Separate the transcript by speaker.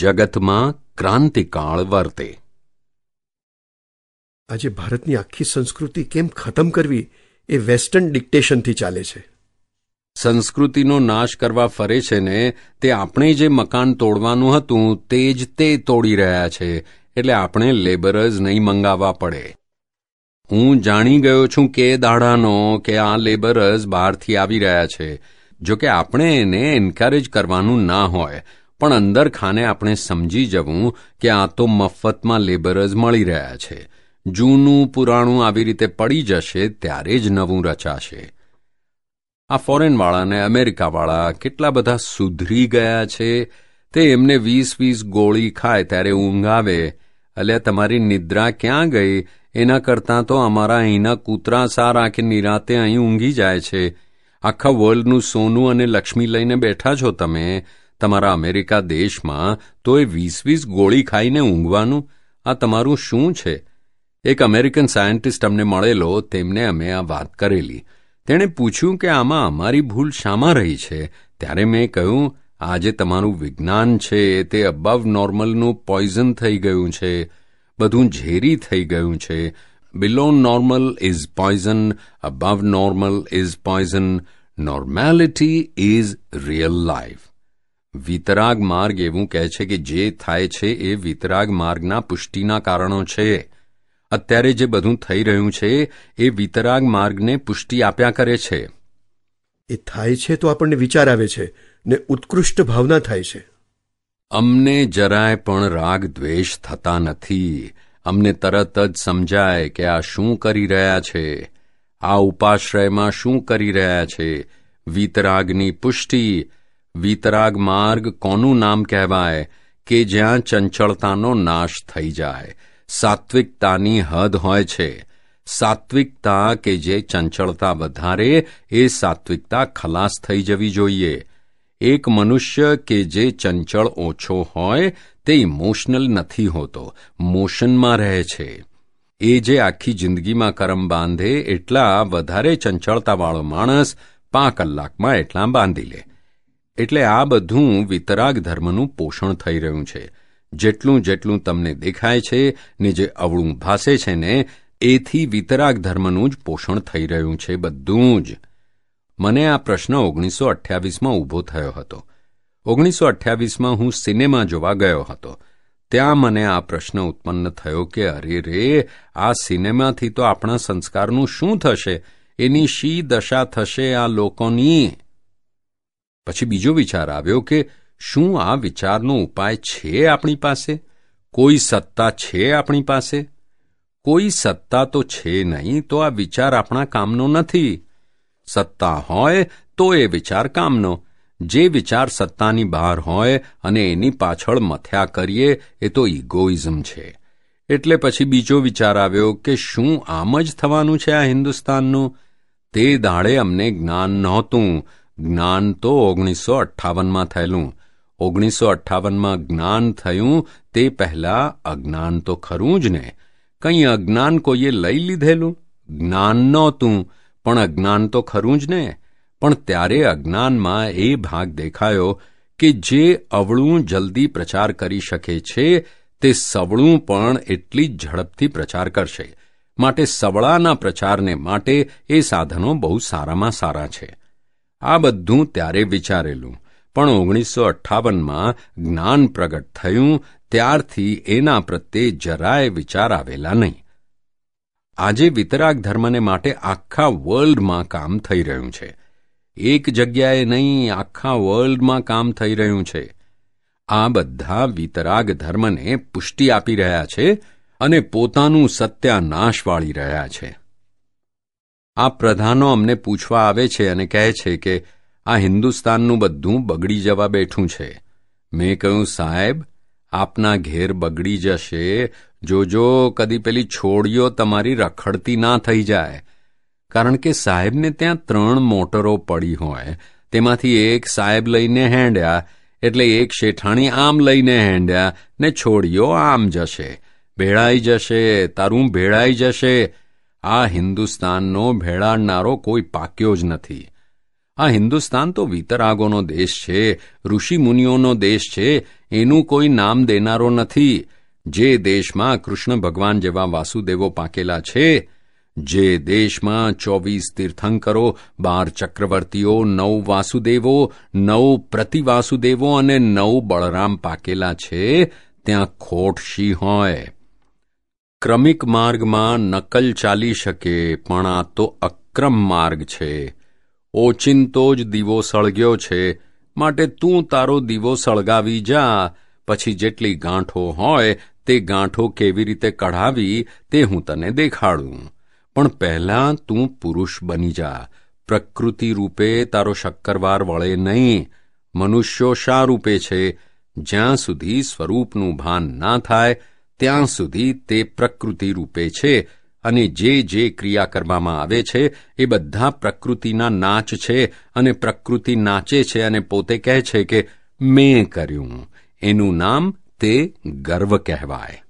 Speaker 1: જગતમાં ક્રાંતિકાળ વર્તે.
Speaker 2: આજે ભારતની આખી સંસ્કૃતિ કેમ ખતમ કરવી એ વેસ્ટર્ન ડિક્ટેશનથી ચાલે છે.
Speaker 1: સંસ્કૃતિનો નાશ કરવા ફરે છે ને તે આપણે જે મકાન તોડવાનું હતું તે જ તે તોડી રહ્યા છે. એટલે આપણે લેબરર્સ નહીં મંગાવવા પડે. હું જાણી ગયો છું કે દાડાનો કે આ લેબરર્સ બહારથી આવી રહ્યા છે. જો કે આપણે એને એન્કરેજ કરવાનું ના હોય. પણ અંદર ખાને આપણે સમજી જવું કે આ તો મફતમાં લેબરર્સ મળી રહ્યા છે. જૂનું પુરાણું આવી રીતે પડી જશે ત્યારે જ નવું રચાશે. આ ફોરેનવાળાને અમેરિકાવાળા કેટલા બધા સુધરી ગયા છે, તે એમને વીસ વીસ ગોળી ખાય ત્યારે ઊંઘ આવે. અલ્યા તમારી નિદ્રા ક્યાં ગઈ? એના કરતાં તો અમારા અહીંના કૂતરા સારા કે નિરાતે અહીં ઊંઘી જાય છે. આખા વર્લ્ડનું સોનું અને લક્ષ્મી લઈને બેઠા છો તમે. તમારા અમેરિકા દેશમાં તો એ વીસ વીસ ગોળી ખાઈને ઊંઘવાનું? આ તમારું શું છે? એક અમેરિકન સાયન્ટિસ્ટ અમને મળેલો, તેમને અમે આ વાત કરેલી. તેણે પૂછ્યું કે આમાં અમારી ભૂલ શામાં રહી છે? ત્યારે મેં કહ્યું આજે તમારું વિજ્ઞાન છે, તે અબવ નોર્મલનું પોઈઝન થઈ ગયું છે. બધું ઝેરી થઈ ગયું છે. Below normal is poison above normal is poison normality is real life વિતરાગ માર્ગ એવું કહે છે કે જે થાય છે એ વિતરાગ માર્ગના પુષ્ટિના કારણો છે. અત્યારે જે બધું થઈ રહ્યું છે એ વિતરાગ માર્ગને પુષ્ટિ આપ્યા કરે છે.
Speaker 2: એ થાય છે તો આપણને વિચાર આવે છે ને ઉત્કૃષ્ટ ભાવના થાય છે.
Speaker 1: અમને જરાય પણ રાગ દ્વેષ થતા નથી. અમને તરત જ સમજાય કે આ શું કરી રહ્યા છે? આ ઉપાશ્રયમાં શું કરી રહ્યા છે? વિતરાગની પુષ્ટિ વિતરાગ માર્ગ કોનું નામ કહેવાય કે જ્યાં ચંચળતાનો નાશ થઈ જાય? સાત્વિકતાની હદ હોય છે. સાત્વિકતા કે જે ચંચળતા વધારે, એ સાત્વિકતા ખલાસ થઈ જવી જોઈએ. એક મનુષ્ય કે જે ચંચળ ઓછો હોય, તે ઇમોશનલ નથી હોતો, મોશનમાં રહે છે. એ જે આખી જિંદગીમાં કરમ બાંધે, એટલા વધારે ચંચળતાવાળો માણસ પાંચ કલાકમાં એટલા બાંધી લે. એટલે આ બધું વિતરાગ ધર્મનું પોષણ થઈ રહ્યું છે. જેટલું જેટલું તમને દેખાય છે ને જે અવળું ભાસે છે ને, એથી વિતરાગ ધર્મનું જ પોષણ થઈ રહ્યું છે બધું જ. મને આ પ્રશ્ન ઓગણીસો અઠ્યાવીસમાં ઊભો થયો હતો. ઓગણીસો અઠ્યાવીસમાં હું સિનેમા જોવા ગયો હતો. ત્યાં મને આ પ્રશ્ન ઉત્પન્ન થયો કે, અરે રે, આ સિનેમાથી તો આપણા સંસ્કારનું શું થશે? એની શી દશા થશે આ લોકોની? પછી બીજો વિચાર આવ્યો કે શું આ વિચારનો ઉપાય છે આપણી પાસે? કોઈ સત્તા છે આપણી પાસે? કોઈ સત્તા તો છે નહીં, તો આ વિચાર આપણા કામનો નથી. સત્તા હોય તો એ વિચાર કામનો. જે વિચાર સત્તાની બહાર હોય અને એની પાછળ મથ્યા કરીએ, એ તો ઇગોઇઝમ છે. એટલે પછી બીજો વિચાર આવ્યો કે શું આમ જ થવાનું છે આ હિન્દુસ્તાનનું? તે દાડે અમને જ્ઞાન નહોતું. જ્ઞાન તો ઓગણીસો અઠ્ઠાવનમાં થયેલું. ઓગણીસો અઠ્ઠાવનમાં જ્ઞાન થયું તે પહેલા અજ્ઞાન તો ખરું જ ને. કંઈ અજ્ઞાન કોઈએ લઈ લીધેલું? જ્ઞાન નહોતું, પણ અજ્ઞાન તો ખરું જ ને. પણ ત્યારે અજ્ઞાનમાં એ ભાગ દેખાયો કે જે અવળું જલ્દી પ્રચાર કરી શકે છે, તે સવળું પણ એટલી જ ઝડપથી પ્રચાર કરશે. માટે સવળાના પ્રચારને માટે એ સાધનો બહુ સારામાં સારા છે. આ બધું ત્યારે વિચારેલું. પણ ઓગણીસો અઠ્ઠાવનમાં જ્ઞાન પ્રગટ થયું, ત્યારથી એના પ્રત્યે જરાય વિચાર આવેલા નહીં. આજે વિતરાગ ધર્મને માટે આખા વર્લ્ડમાં કામ થઈ રહ્યું છે. એક જગ્યાએ નહીં, આખા વર્લ્ડમાં કામ થઈ રહ્યું છે. આ બધા વિતરાગ ધર્મને પુષ્ટિ આપી રહ્યા છે અને પોતાનું સત્યાનાશ વાળી રહ્યા છે. આ પ્રધાનો અમને પૂછવા આવે છે અને કહે છે કે આ હિન્દુસ્તાનનું બધું બગડી જવા બેઠું છે. મેં કહ્યું, સાહેબ, આપના ઘેર બગડી જશે. જોજો કદી પેલી છોડીઓ તમારી રખડતી ના થઈ જાય. કારણ કે સાહેબને ત્યાં ત્રણ મોટરો પડી હોય. તેમાંથી એક સાહેબ લઈને હેંડ્યા, એટલે એક શેઠાણી આમ લઈને હેંડ્યા, ને છોડીઓ આમ જશે. ભેળાઈ જશે, તારું ભેળાઈ જશે. આ હિન્દુસ્તાનનો ભેળાડનારો કોઈ પાક્યો જ નથી. આ હિન્દુસ્તાન તો વિતરાગોનો દેશ છે, ઋષિમુનિઓનો દેશ છે, એનું કોઈ નામ દેનારો નથી. જે દેશમાં કૃષ્ણ ભગવાન જેવા વાસુદેવો પાકેલા છે, જે દેશમાં ચોવીસ તીર્થંકરો, બાર ચક્રવર્તીઓ, નવ વાસુદેવો, નવ પ્રતિવાસુદેવો અને નવ બળરામ પાકેલા છે, ત્યાં ખોટ શી હોય? ક્રમિક માર્ગમાં નકલ ચાલી શકે, પણ આ તો અક્રમ માર્ગ છે. ઓચિંતો જ દીવો સળગ્યો છે. માટે તું તારો દીવો સળગાવી જા. પછી જેટલી ગાંઠો હોય, તે ગાંઠો કેવી રીતે કઢાવી, તે હું તને દેખાડું. પણ પહેલાં તું પુરુષ બની જા. પ્રકૃતિ રૂપે તારો શક્કરવાર વળે નહીં. મનુષ્યો શા રૂપે છે? જ્યાં સુધી સ્વરૂપનું ભાન ના થાય ત્યાં સુધી તે પ્રકૃતિ રૂપે છે અને જે જે ક્રિયા કરવામાં આવે છે, એ બધા પ્રકૃતિના નાચ છે અને પ્રકૃતિ નાચે છે અને પોતે કહે છે કે, મેં કર્યું. એનું નામ તે ગર્વ કહેવાય.